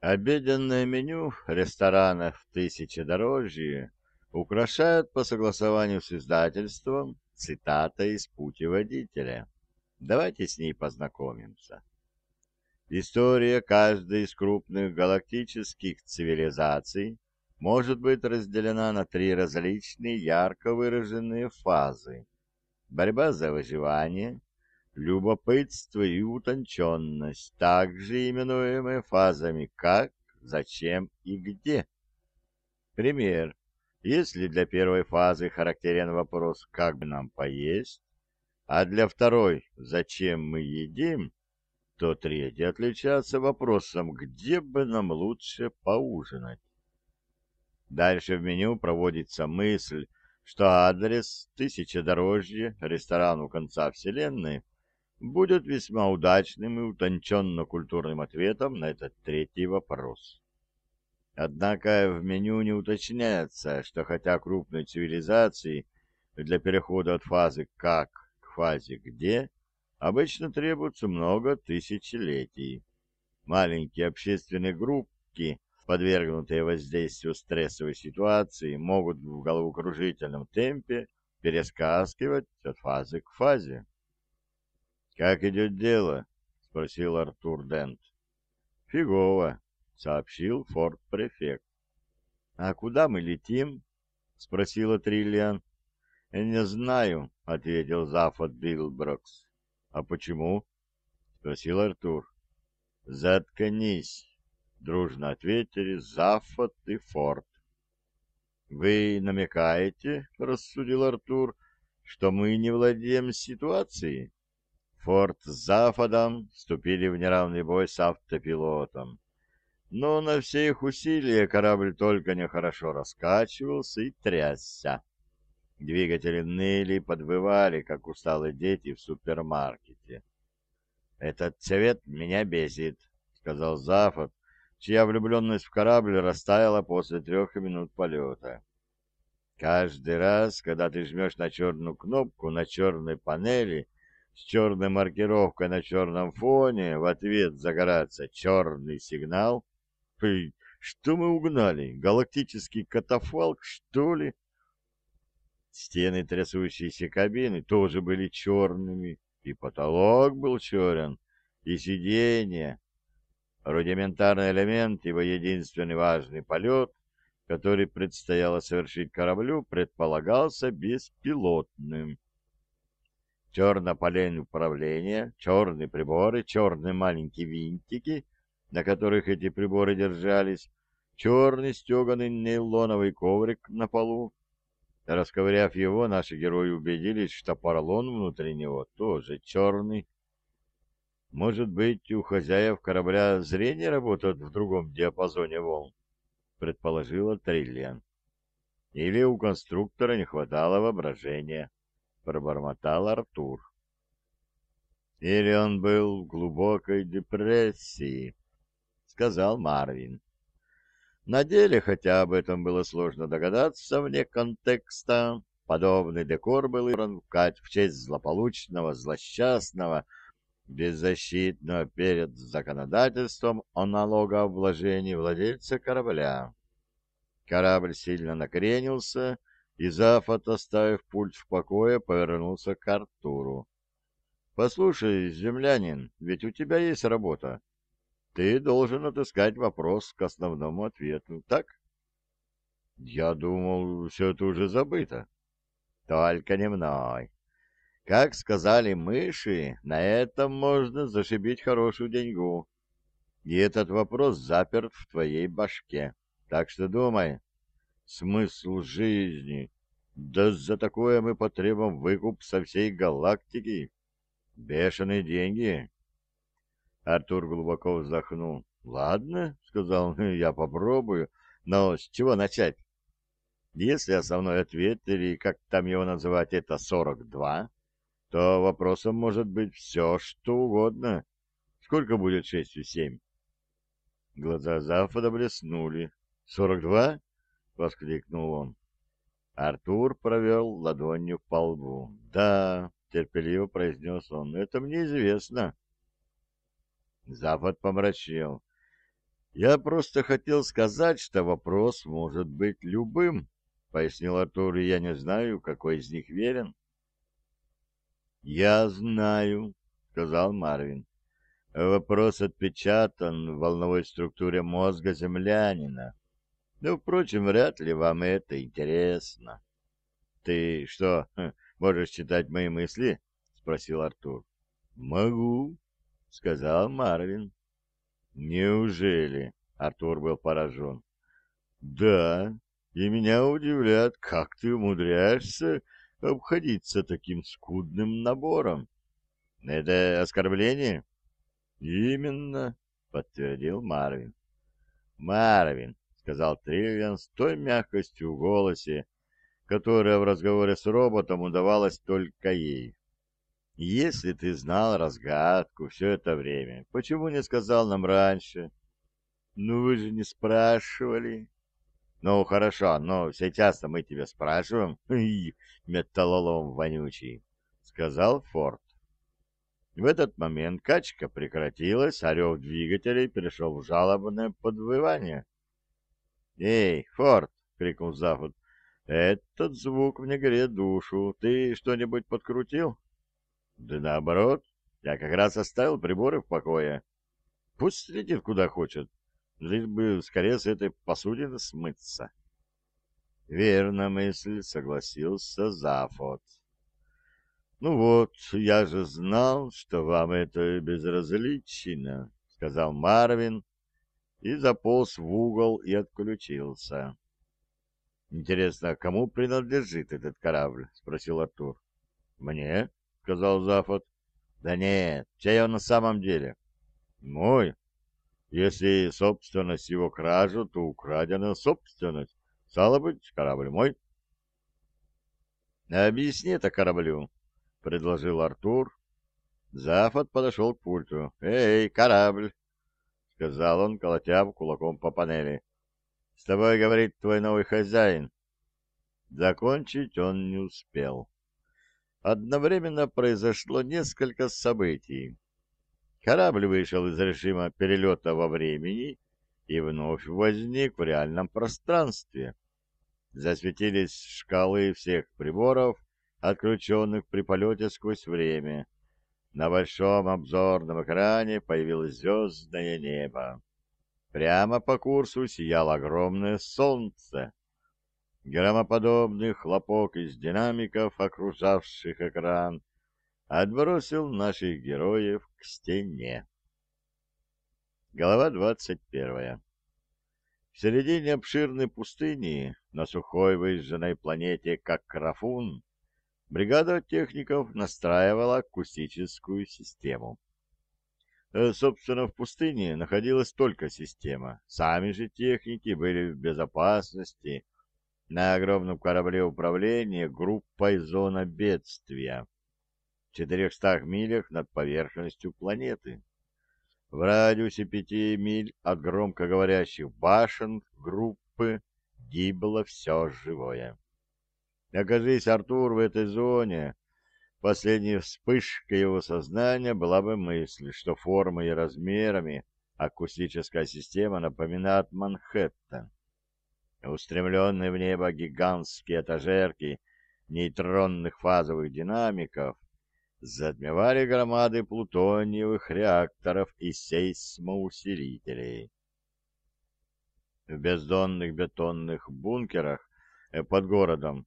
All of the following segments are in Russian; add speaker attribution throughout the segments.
Speaker 1: Обеденное меню ресторанов «Тысячедорожье» украшает по согласованию с издательством цитата из путеводителя. Давайте с ней познакомимся. История каждой из крупных галактических цивилизаций может быть разделена на три различные ярко выраженные фазы. Борьба за выживание, любопытство и утонченность, также именуемые фазами «как», «зачем» и «где». Пример. Если для первой фазы характерен вопрос «как бы нам поесть», а для второй «зачем мы едим», то третья отличается вопросом «где бы нам лучше поужинать?». Дальше в меню проводится мысль, что адрес «Тысячедорожье», ресторан у конца вселенной, будет весьма удачным и утонченно-культурным ответом на этот третий вопрос. Однако в меню не уточняется, что хотя крупной цивилизации для перехода от фазы «как» к фазе «где» обычно требуется много тысячелетий. Маленькие общественные группки, подвергнутые воздействию стрессовой ситуации, могут в головокружительном темпе перескакивать от фазы к фазе. «Как идет дело?» — спросил Артур Дент. «Фигово», — сообщил Форд Префект. «А куда мы летим?» — спросила Триллиан. «Не знаю», — ответил Зафод Библброкс. «А почему?» — спросил Артур. «Заткнись», — дружно ответили Зафод и Форд. «Вы намекаете, — рассудил Артур, — что мы не владеем ситуацией?» Форд с Зафодом вступили в неравный бой с автопилотом. Но на все их усилия корабль только нехорошо раскачивался и трясся. Двигатели ныли и подвывали, как усталые дети в супермаркете. «Этот цвет меня бесит», — сказал Зафод, чья влюбленность в корабль растаяла после трех минут полета. «Каждый раз, когда ты жмешь на черную кнопку на черной панели с черной маркировкой на черном фоне, в ответ загорается черный сигнал. Что мы угнали? Галактический катафалк, что ли?» Стены трясущейся кабины тоже были черными, и потолок был черен, и сиденья. Рудиментарный элемент, его единственный важный полет, который предстояло совершить кораблю, предполагался беспилотным. Черно-полень управления, черные приборы, черные маленькие винтики, на которых эти приборы держались, черный стеганый нейлоновый коврик на полу, Расковыряв его, наши герои убедились, что поролон внутри него тоже черный. Может быть, у хозяев корабля зрение работает в другом диапазоне волн, предположила Триллиан. Или у конструктора не хватало воображения, пробормотал Артур. Или он был в глубокой депрессии, сказал Марвин. На деле, хотя об этом было сложно догадаться вне контекста, подобный декор был выбран в честь злополучного, злосчастного, беззащитного перед законодательством о налогообложении владельца корабля. Корабль сильно накренился, и Зафот, оставив пульт в покое, повернулся к Артуру. — Послушай, землянин, ведь у тебя есть работа ты должен отыскать вопрос к основному ответу, так? Я думал, все это уже забыто. Только не мной. Как сказали мыши, на этом можно зашибить хорошую деньгу. И этот вопрос заперт в твоей башке. Так что думай. Смысл жизни. Да за такое мы потребуем выкуп со всей галактики. Бешеные деньги. Артур глубоко вздохнул. «Ладно», — сказал, — «я попробую. Но с чего начать? Если основной ответ, или как там его называть, это 42, то вопросом может быть все, что угодно. Сколько будет шестью семь?» Глаза Зафода блеснули. «Сорок два?» — воскликнул он. Артур провел ладонью по лбу. «Да», — терпеливо произнес он, — «это мне известно». Запад помрачнел. Я просто хотел сказать, что вопрос может быть любым, — пояснил Артур, — я не знаю, какой из них верен. — Я знаю, — сказал Марвин. Вопрос отпечатан в волновой структуре мозга землянина. Но, впрочем, вряд ли вам это интересно. — Ты что, можешь читать мои мысли? — спросил Артур. — Могу, — сказал Марвин. Неужели? Артур был поражен. Да, и меня удивляет, как ты умудряешься обходиться таким скудным набором. Это оскорбление? Именно, подтвердил Марвин. Марвин, сказал Триллиан с той мягкостью в голосе, которая в разговоре с роботом удавалась только ей. Если ты знал разгадку все это время, почему не сказал нам раньше? Ну, вы же не спрашивали. Ну, хорошо, но сейчас-то мы тебя спрашиваем. Металлолом вонючий, сказал Форд. В этот момент качка прекратилась, рев двигателей перешел в жалобное подвывание. «Эй, Форд!» — крикнул Зафуд. «Этот звук мне греет душу. Ты что-нибудь подкрутил?» Да наоборот, я как раз оставил приборы в покое. Пусть следит куда хочет, лишь бы скорее с этой посудины смыться. Верно мысль, согласился Зафот. Ну вот, я же знал, что вам это безразлично, сказал Марвин и заполз в угол и отключился. Интересно, кому принадлежит этот корабль? спросил Артур. Мне, — сказал Зафот. — Да нет, чей он на самом деле? — Мой. Если собственность его кражу, то украдена собственность. Стало быть, корабль мой. — Объясни это кораблю, — предложил Артур. Зафот подошел к пульту. — Эй, корабль! — сказал он, колотя кулаком по панели. — С тобой говорит твой новый хозяин. Закончить он не успел одновременно произошло несколько событий. Корабль вышел из режима перелета во времени и вновь возник в реальном пространстве. Засветились шкалы всех приборов, отключенных при полете сквозь время. На большом обзорном экране появилось звездное небо. Прямо по курсу сияло огромное солнце. Громоподобный хлопок из динамиков, окружавших экран, отбросил наших героев к стене. Глава двадцать первая. В середине обширной пустыни, на сухой выжженной планете Какрафун, бригада техников настраивала акустическую систему. Э, собственно, в пустыне находилась только система. Сами же техники были в безопасности на огромном корабле управления группой «Зона бедствия» в 400 милях над поверхностью планеты. В радиусе пяти миль от громкоговорящих башен группы гибло все живое. Окажись Артур в этой зоне, последней вспышкой его сознания была бы мысль, что формой и размерами акустическая система напоминает Манхэттен. Устремленные в небо гигантские этажерки нейтронных фазовых динамиков затмевали громады плутониевых реакторов и сейсмоусилителей. В бездонных бетонных бункерах э, под городом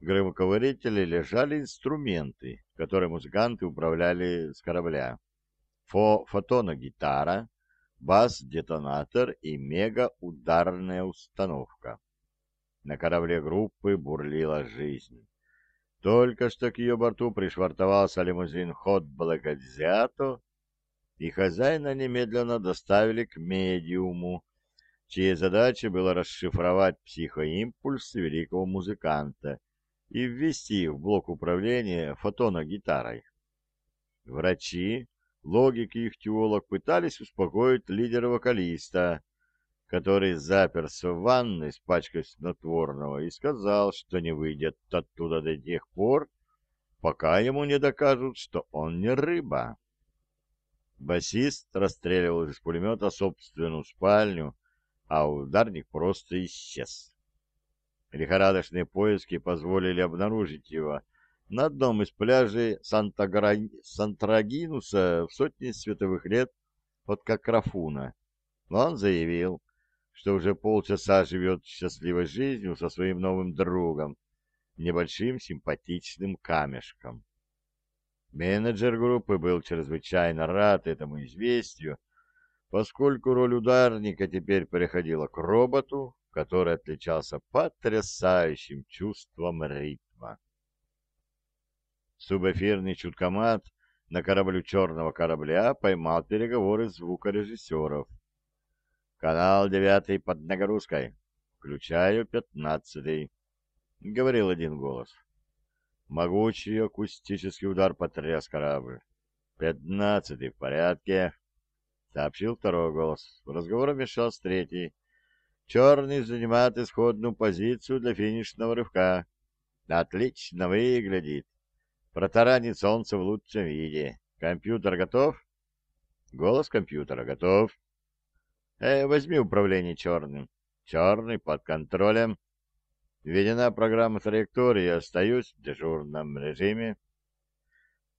Speaker 1: громоковырители лежали инструменты, которые музыканты управляли с корабля. Фо фотоногитара, бас-детонатор и мега-ударная установка. На корабле группы бурлила жизнь. Только что к ее борту пришвартовался лимузин «Хот Благодзято», и хозяина немедленно доставили к медиуму, чьей задачей было расшифровать психоимпульс великого музыканта и ввести в блок управления фотоногитарой. Врачи, логики их теолог пытались успокоить лидера-вокалиста, который заперся в ванной с пачкой снотворного и сказал, что не выйдет оттуда до тех пор, пока ему не докажут, что он не рыба. Басист расстреливал из пулемета собственную спальню, а ударник просто исчез. Лихорадочные поиски позволили обнаружить его на одном из пляжей Сантрагинуса в сотне световых лет от Какрафуна. Он заявил, что уже полчаса живет счастливой жизнью со своим новым другом, небольшим симпатичным камешком. Менеджер группы был чрезвычайно рад этому известию, поскольку роль ударника теперь переходила к роботу, который отличался потрясающим чувством ритма. Субэфирный чуткомат на кораблю черного корабля поймал переговоры звукорежиссеров. «Канал девятый под нагрузкой. Включаю пятнадцатый», — говорил один голос. Могучий акустический удар потряс корабль. «Пятнадцатый в порядке», — сообщил второй голос. В разговор вмешался третий. «Черный занимает исходную позицию для финишного рывка. Отлично выглядит. Протаранит солнце в лучшем виде. Компьютер готов?» Голос компьютера готов. «Э, возьми управление черным. Черный под контролем. Введена программа траектории, остаюсь в дежурном режиме.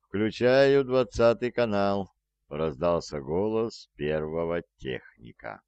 Speaker 1: «Включаю двадцатый канал», — раздался голос первого техника.